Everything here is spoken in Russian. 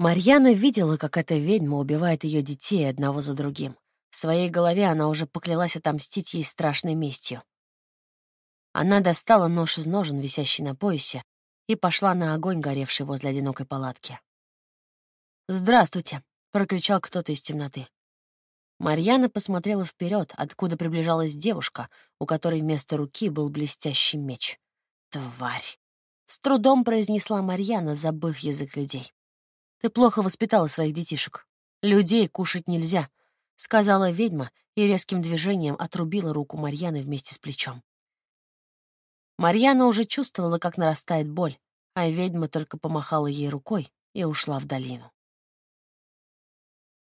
Марьяна видела, как эта ведьма убивает ее детей одного за другим. В своей голове она уже поклялась отомстить ей страшной местью. Она достала нож из ножен, висящий на поясе, и пошла на огонь, горевший возле одинокой палатки. «Здравствуйте!» — прокричал кто-то из темноты. Марьяна посмотрела вперед, откуда приближалась девушка, у которой вместо руки был блестящий меч. «Тварь!» — с трудом произнесла Марьяна, забыв язык людей. Ты плохо воспитала своих детишек. Людей кушать нельзя», — сказала ведьма и резким движением отрубила руку Марьяны вместе с плечом. Марьяна уже чувствовала, как нарастает боль, а ведьма только помахала ей рукой и ушла в долину.